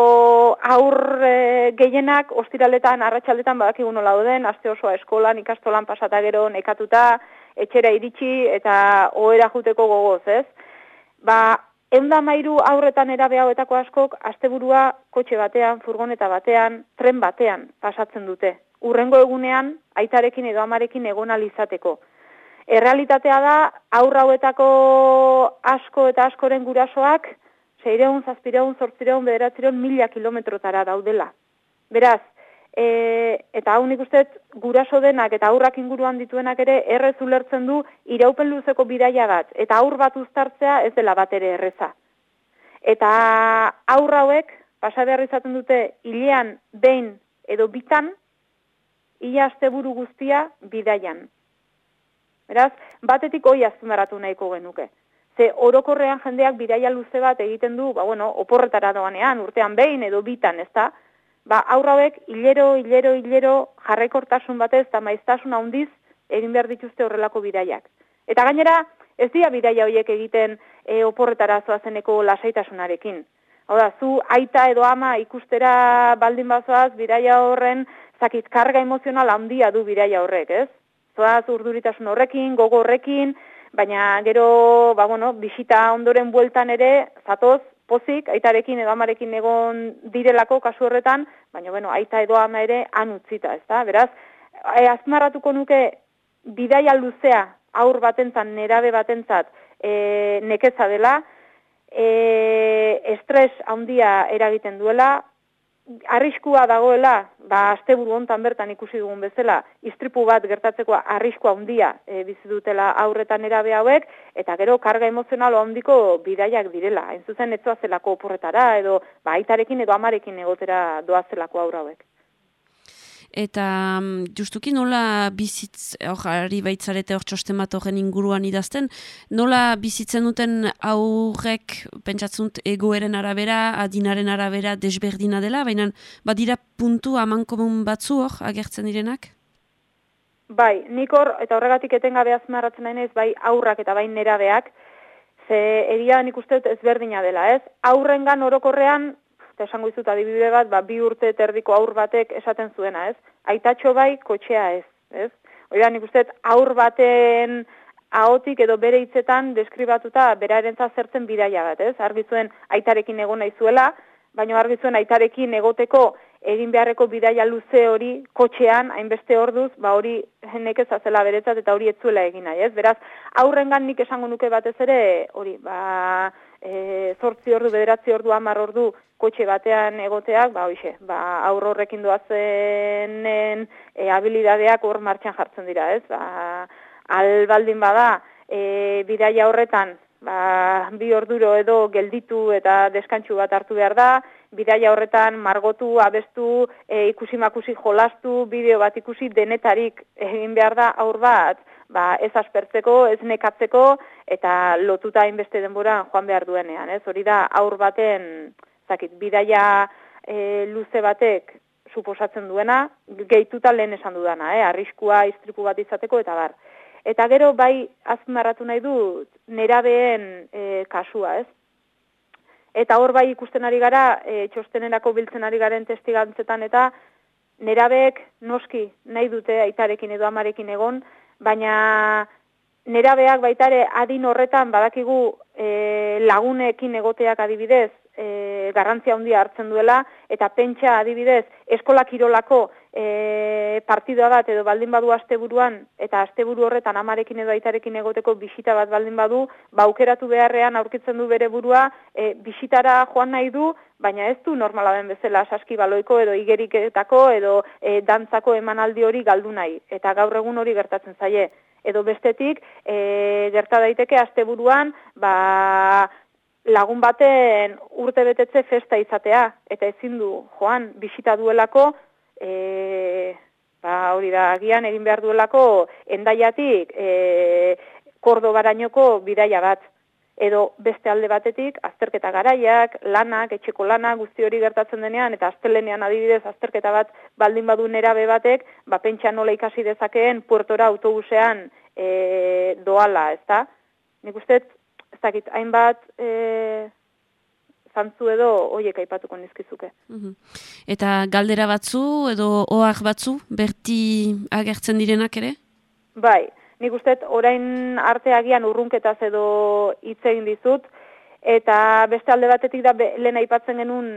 aur e, gehienak ostiraletan, arratsaldetan badakigu nola dauden, aste osoa eskolan, ikastolan pasata gero nekatuta, etxera iritsi eta ohera juteko gogoz, ez? Ba, eunda mairu aurretan erabe hauetako askok, asteburua kotxe batean, furgoneta batean, tren batean pasatzen dute. Urrengo egunean, aitarekin edo amarekin egon alizateko. Errealitatea da, aurra hauetako asko eta askoren gurasoak, seireun, zazpireun, zortzireun, bederatzireun, mila kilometrotara daudela. Beraz, e, eta hau nik uste guraso denak eta aurrak inguruan dituenak ere errez ulertzen du iraupen luzeko bidaia bat, eta aur bat uztartzea ez dela bat ere erreza. Eta aurra hauek, pasa behar izaten dute, hilean, behin edo bitan, ia asteburu guztia bidaian. Beraz, batetik hoi azpimarratu nahiko genuke. Ze orokorrean jendeak bidaia luze bat egiten du, ba bueno, oporretara doanean, urtean behin edo bitan, ezta? Ba, aurra hauek hilero, hilero, hilero jarrekortasun batez eta maiztasun handiz egin behar dituzte horrelako bidaiak. Eta gainera, ez dira bidaia horiek egiten e, oporretara zoazeneko lasaitasunarekin. Hau da, zu aita edo ama ikustera baldin bazoaz, bidaia horren, zakit, karga emozional handia du bidaia horrek, ez? Zoaz urduritasun horrekin, gogo horrekin, baina gero, ba, bueno, bisita ondoren bueltan ere, zatoz, pozik, aitarekin edo amarekin egon direlako kasu horretan, baina, bueno, aita edo ama ere han utzita, ez da? Beraz, e, azmarratuko nuke, bidaia luzea, aur batentzat, nerabe batentzat, e, nekeza dela, e, estres handia eragiten duela, arriskua dagoela, ba, asteburu hontan bertan ikusi dugun bezala, istripu bat gertatzeko arriskua handia e, bizi dutela aurretan erabe hauek, eta gero karga emozional handiko bidaiak direla. Hain zuzen ez zelako oporretara, edo ba, aitarekin edo amarekin egotera doazelako aurra hauek. Eta mm, justuki nola bizitz, hor, ari baitzarete hor txosten bat horren inguruan idazten, nola bizitzen duten aurrek, pentsatzunt, egoeren arabera, adinaren arabera, desberdina dela, baina badira puntu amankomun batzu hor, agertzen direnak? Bai, nik hor, eta horregatik etengabe azmarratzen nahi bai aurrak eta bai nerabeak, ze egia nik uste ezberdina dela, ez? Aurrengan orokorrean, eta esango izut adibide bat, ba, bi urte terdiko aur batek esaten zuena, ez? Aitatxo bai, kotxea ez, ez? Oida, nik uste dut aur baten ahotik edo bere hitzetan deskribatuta berarentza zertzen bidaia bat, ez? Argi zuen aitarekin egon nahi zuela, baina argi zuen aitarekin egoteko egin beharreko bidaia luze hori kotxean, hainbeste orduz, ba hori nekez azela beretzat eta hori etzuela egin nahi, ez? Beraz, aurrengan nik esango nuke batez ere, hori, ba, e, zortzi ordu, bederatzi ordu, amar ordu, kotxe batean egoteak, ba, hoxe, ba, aur horrekin doazenen e, habilidadeak hor martxan jartzen dira, ez? Ba, albaldin bada, e, bidaia horretan, ba, bi orduro edo gelditu eta deskantxu bat hartu behar da, bidaia horretan margotu, abestu, e, ikusi makusi jolastu, bideo bat ikusi denetarik egin behar da aur bat, ba, ez aspertzeko, ez nekatzeko, eta lotuta hainbeste denboran joan behar duenean, ez? Hori da aur baten, zakit, bidaia e, luze batek suposatzen duena, gehituta lehen esan dudana, eh? arriskua istripu bat izateko, eta bar. Eta gero bai azmarratu nahi dut nerabeen e, kasua, ez? Eta hor bai ikusten ari gara, e, txostenerako biltzen ari garen testigantzetan, eta nerabeek noski nahi dute aitarekin edo amarekin egon, baina nerabeak baitare adin horretan badakigu e, lagunekin egoteak adibidez e, garrantzia handia hartzen duela, eta pentsa adibidez eskola kirolako e, partida bat edo baldin badu asteburuan eta asteburu horretan amarekin edo aitarekin egoteko bisita bat baldin badu, ba aukeratu beharrean aurkitzen du bere burua, e, bisitara joan nahi du, baina ez du normala den bezala saskibaloiko edo igeriketako edo e, dantzako emanaldi hori galdu nahi. Eta gaur egun hori gertatzen zaie. Edo bestetik, e, gerta daiteke asteburuan, ba, lagun baten urte betetze festa izatea, eta ezin du joan bisita duelako, e, ba, hori da, agian egin behar duelako endaiatik e, kordobarainoko bidaia bat. Edo beste alde batetik, azterketa garaiak, lanak, etxeko lanak, guzti hori gertatzen denean, eta astelenean adibidez azterketa bat baldin badu nerabe batek, ba, pentsa nola ikasi dezakeen puertora autobusean e, doala, ezta? Nik uste, ez dakit, hainbat e, zantzu edo hoiek aipatuko nizkizuke. Mhm. Eta galdera batzu edo oak batzu berti agertzen direnak ere? Bai, nik uste orain arteagian urrunketaz edo hitz egin dizut, eta beste alde batetik da be, lehen aipatzen genuen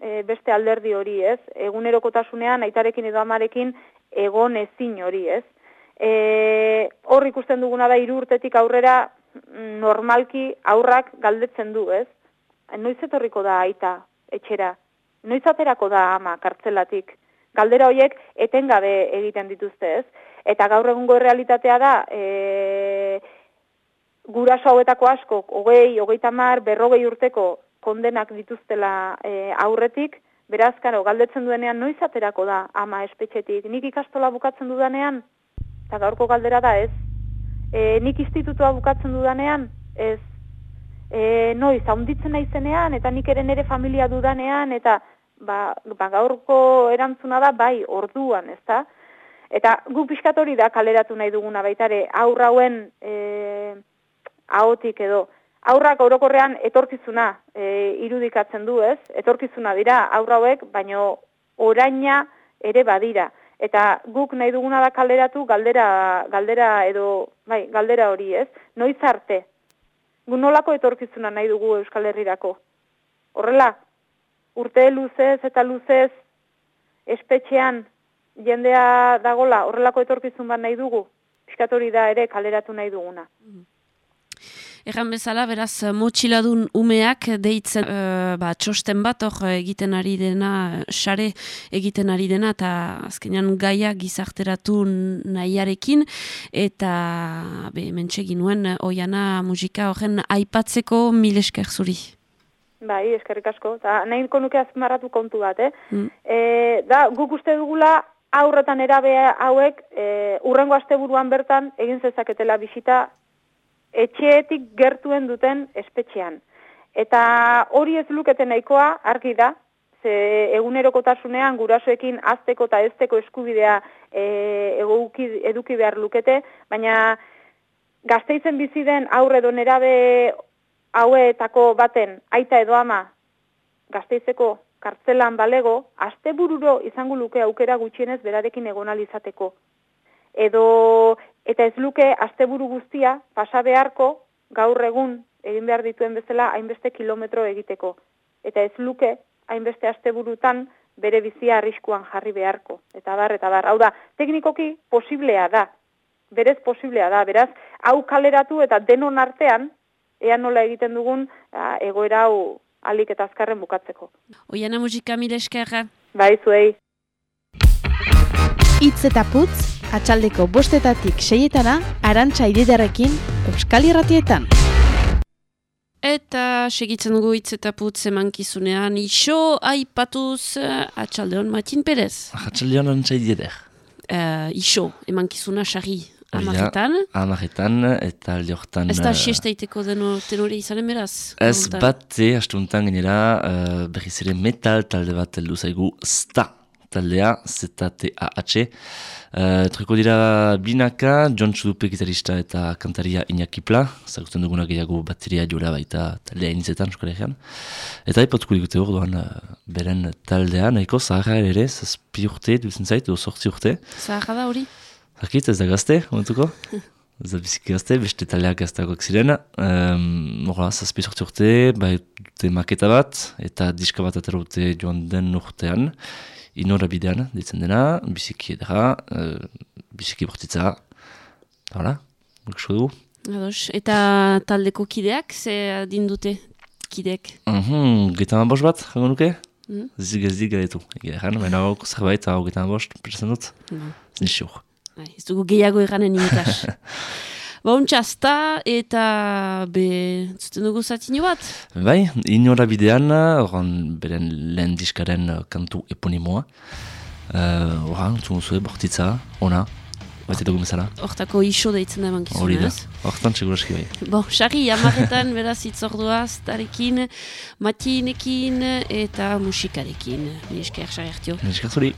e, beste alderdi hori, ez? Egunerokotasunean aitarekin edo amarekin egon ezin hori, ez? E, hor ikusten duguna da hiru urtetik aurrera mm, normalki aurrak galdetzen du, ez? Noiz etorriko da aita etxera? Noiz aterako da ama kartzelatik? Galdera hoiek etengabe egiten dituzte, ez? Eta gaur egungo realitatea da, e, guraso hauetako asko, hogei, hogeita mar, berrogei urteko kondenak dituztela e, aurretik, beraz, karo, galdetzen duenean noiz aterako da ama espetxetik. Nik ikastola bukatzen dudanean, eta gaurko galdera da, ez? E, nik institutua bukatzen dudanean, ez? E, noiz, haunditzen naizenean, eta nik ere nere familia dudanean, eta ba, ba gaurko erantzuna da, bai, orduan, ez da? Eta gu pixkat hori da kaleratu nahi duguna baitare, aurrauen e, ahotik edo, aurrak orokorrean etorkizuna e, irudikatzen du, ez? Etorkizuna dira aurrauek, baino oraina ere badira. Eta guk nahi duguna da kaleratu galdera, galdera edo, bai, galdera hori, ez? Noiz arte, gu nolako etorkizuna nahi dugu Euskal Herrirako. Horrela, urte luzez eta luzez espetxean jendea dagola horrelako etorkizun bat nahi dugu, piskatori da ere kaleratu nahi duguna. Egan bezala, beraz, motxiladun umeak deitzen uh, ba, txosten bat hor egiten ari dena, sare egiten ari dena, eta azkenean gaia gizarteratu nahiarekin, eta be, mentxegin nuen, oiana musika horren aipatzeko mil esker zuri. Bai, eskerrik asko. Ta, nahi nuke azmarratu kontu bat, eh? Mm. E, da, guk uste dugula aurretan erabe hauek e, urrengo asteburuan bertan egin zezaketela bisita etxeetik gertuen duten espetxean. Eta hori ez luketen nahikoa argi da, ze egunerokotasunean gurasoekin azteko eta ezteko eskubidea e, eguki, eduki behar lukete, baina gazteizen bizi den aurre do nerabe hauetako baten aita edo ama gazteizeko kartzelan balego, astebururo izango luke aukera gutxienez berarekin egonalizateko. Edo eta ez luke asteburu guztia pasa beharko gaur egun egin behar dituen bezala hainbeste kilometro egiteko. Eta ez luke hainbeste asteburutan bere bizia arriskuan jarri beharko. Eta bar, eta bar. Hau da, teknikoki posiblea da. Berez posiblea da. Beraz, hau kaleratu eta denon artean, ea nola egiten dugun egoera hau alik eta azkarren bukatzeko. Oiana musika mile eskerra. Bai, zuei. Itz eta putz, atxaldeko bostetatik seietana, arantxa ididarekin, Euskal Irratietan. Eta segitzen dugu hitz eta putz emankizunean, iso aipatuz atxalde hon Matin Perez. Atxalde hon arantxa idider. Uh, iso, emankizuna sarri. Amaretan? Amaretan, eta alde horretan... Ez da siestaiteko deno tenore izanen beraz? Ez bat, astuntan genera, uh, berriz ere metal talde bat heldu zaigu, sta taldea, Z-T-A-H. Uh, Treko dira binaka, John Chudupe gitarista eta kantaria Iñakipla, zagutzen duguna gehiago bateria jura baita taldea inizetan, eskolegian. Eta ipatuko digute hor doan uh, beren taldea, nahiko zaharra ere, zazpi urte, duzen zait, edo sortzi urte. Zaharra da hori? Zakit, ez da gazte, momentuko? ez da biziki gazte, beste taldeak gazteagoak ziren. Um, Horra, zazpi sortzi urte, bai dute maketa bat, eta diska bat atera joan den urtean, inora bidean, ditzen dena, biziki edera, uh, biziki bortitza, Hala, bukasko dugu. Ados, eta taldeko kideak, ze adin dute kideek? Mhm, geta bost bat, jango nuke? Mhm. Zik ez dik galetu. Egia egan, baina hau zerbait, hau geta bost, pertzen dut? Mhm. Zin. Bai, Ez dugu gehiago eranen imitas. Bontxazta eta be, zuten dugu zatino bat? Bai, inora bidean, oran beren lehen diskaren kantu eponimoa. Uh, Oran, zuen zuen bortitza, ona, bat dugu bezala. Hortako iso deitzen da eman Hori da, hortan seguraski bai. Bon, xarri, amaretan beraz itzordua starekin, matinekin eta musikarekin. Ni esker, xarri hartio. Esker zuri.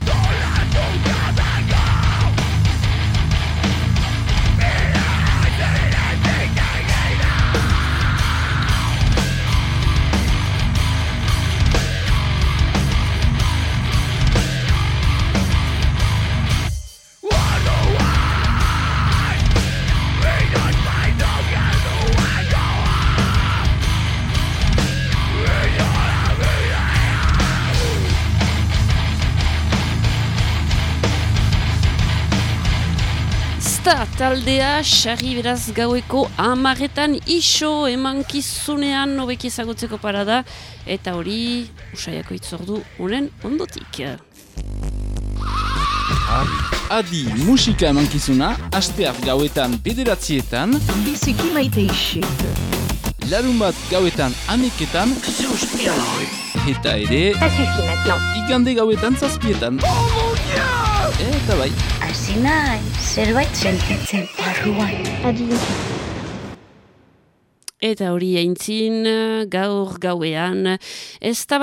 Sta taldea, xarri beraz gaueko amaretan iso emankizunean nobeki ezagutzeko parada eta hori usaiako itzordu honen ondotik. Adi musika emankizuna, astear gauetan bederatzietan, Biziki maite isik. larun bat gauetan aneketan, eta ere, igande gauetan zazpietan. Eta bai. Hasi nahi, zerbait sentitzen barruan. Adio. Eta hori aintzin, gaur gauean, ez da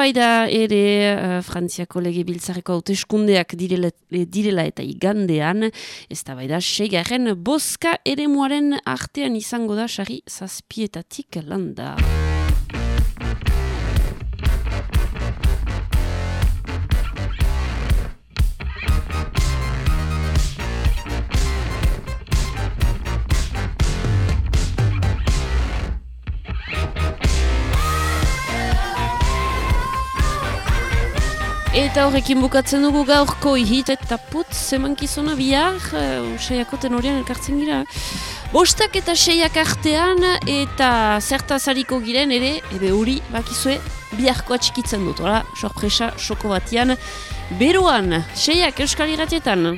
ere uh, Frantziako lege biltzareko hauteskundeak direla, direla eta igandean, ez da baida segarren boska ere muaren artean izango da sari zazpietatik landa. Eta horrekin bukatzen dugu gaurko hit eta putz emankizuna bihar, uh, seiako tenorian elkartzen gira. Bostak eta seiak artean eta zertaz hariko giren ere, ebe huri bakizue biharko atxikitzen dut, ora, sorpresa, soko batian. Beruan, seiak euskal iratietan.